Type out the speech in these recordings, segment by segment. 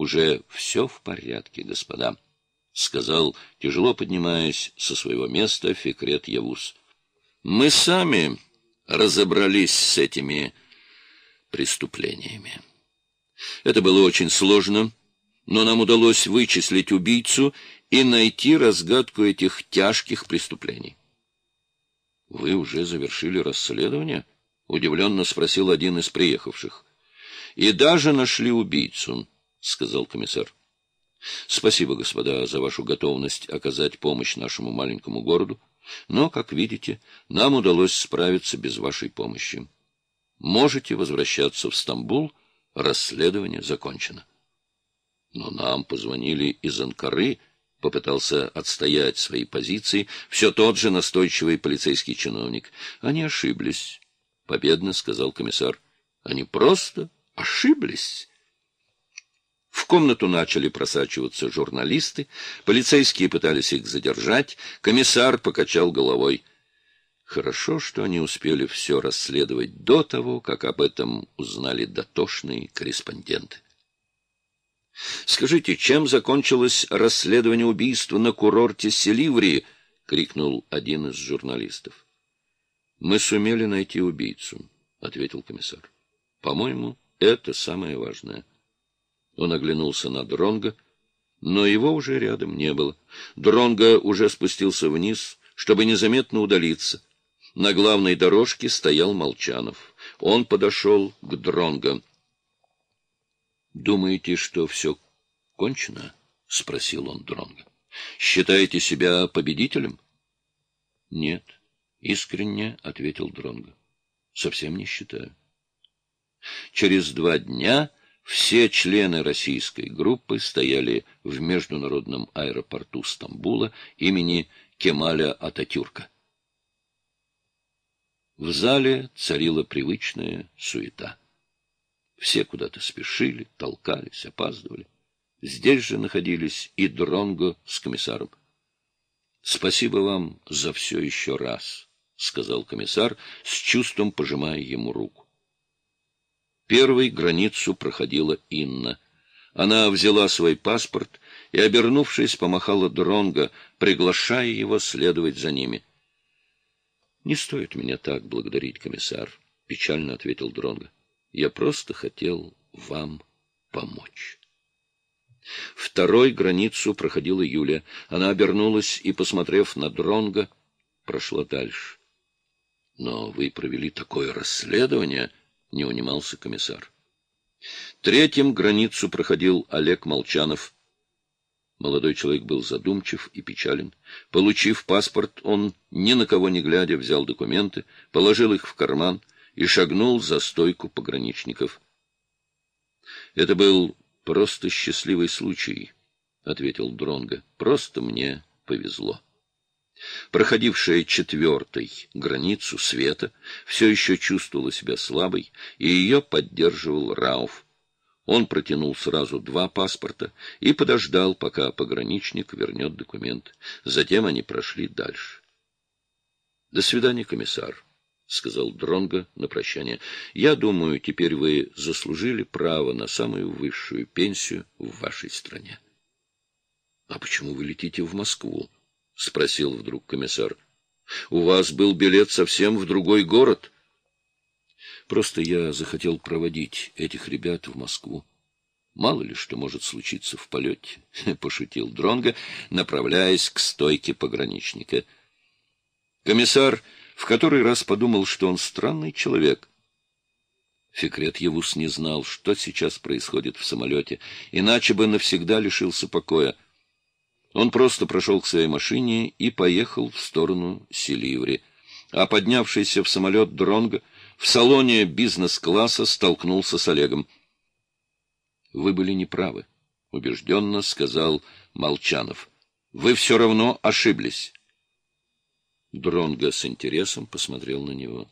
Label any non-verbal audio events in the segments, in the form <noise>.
Уже все в порядке, господа, — сказал, тяжело поднимаясь со своего места, Фикрет Явус. — Мы сами разобрались с этими преступлениями. Это было очень сложно, но нам удалось вычислить убийцу и найти разгадку этих тяжких преступлений. — Вы уже завершили расследование? — удивленно спросил один из приехавших. — И даже нашли убийцу, — сказал комиссар. — Спасибо, господа, за вашу готовность оказать помощь нашему маленькому городу, но, как видите, нам удалось справиться без вашей помощи. Можете возвращаться в Стамбул, расследование закончено. Но нам позвонили из Анкары, попытался отстоять свои позиции все тот же настойчивый полицейский чиновник. Они ошиблись, — победно сказал комиссар. Они просто ошиблись. Комнату начали просачиваться журналисты, полицейские пытались их задержать, комиссар покачал головой. Хорошо, что они успели все расследовать до того, как об этом узнали дотошные корреспонденты. «Скажите, чем закончилось расследование убийства на курорте Селиври?» — крикнул один из журналистов. «Мы сумели найти убийцу», — ответил комиссар. «По-моему, это самое важное». Он оглянулся на Дронга, но его уже рядом не было. Дронга уже спустился вниз, чтобы незаметно удалиться. На главной дорожке стоял Молчанов. Он подошел к Дронго. «Думаете, что все кончено?» — спросил он Дронго. «Считаете себя победителем?» «Нет», — искренне ответил Дронго. «Совсем не считаю». Через два дня все члены российской группы стояли в международном аэропорту Стамбула имени Кемаля Ататюрка. В зале царила привычная суета. Все куда-то спешили, толкались, опаздывали. Здесь же находились и Дронго с комиссаром. — Спасибо вам за все еще раз, — сказал комиссар, с чувством пожимая ему руку. Первой границу проходила Инна. Она взяла свой паспорт и, обернувшись, помахала Дронго, приглашая его следовать за ними —— Не стоит меня так благодарить, комиссар, — печально ответил Дронго. — Я просто хотел вам помочь. Второй границу проходила Юля. Она обернулась и, посмотрев на Дронго, прошла дальше. — Но вы провели такое расследование, — не унимался комиссар. Третьим границу проходил Олег Молчанов — Молодой человек был задумчив и печален. Получив паспорт, он, ни на кого не глядя, взял документы, положил их в карман и шагнул за стойку пограничников. — Это был просто счастливый случай, — ответил Дронго. — Просто мне повезло. Проходившая четвертой границу света все еще чувствовала себя слабой, и ее поддерживал Рауф. Он протянул сразу два паспорта и подождал, пока пограничник вернет документ. Затем они прошли дальше. — До свидания, комиссар, — сказал Дронго на прощание. — Я думаю, теперь вы заслужили право на самую высшую пенсию в вашей стране. — А почему вы летите в Москву? — спросил вдруг комиссар. — У вас был билет совсем в другой город. — Просто я захотел проводить этих ребят в Москву. Мало ли что может случиться в полете, <laughs> — пошутил Дронго, направляясь к стойке пограничника. Комиссар в который раз подумал, что он странный человек. Фикрет Евус не знал, что сейчас происходит в самолете, иначе бы навсегда лишился покоя. Он просто прошел к своей машине и поехал в сторону Селиври, а поднявшийся в самолет Дронго в салоне бизнес-класса столкнулся с Олегом. — Вы были неправы, — убежденно сказал Молчанов. — Вы все равно ошиблись. Дронго с интересом посмотрел на него.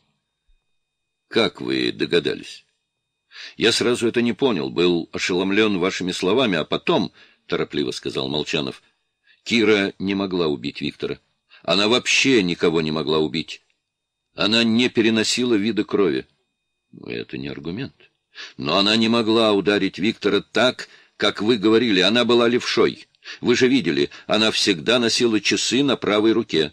— Как вы догадались? — Я сразу это не понял, был ошеломлен вашими словами, а потом, — торопливо сказал Молчанов, — Кира не могла убить Виктора. Она вообще никого не могла убить. Она не переносила вида крови. Это не аргумент. Но она не могла ударить Виктора так, Как вы говорили, она была левшой. Вы же видели, она всегда носила часы на правой руке.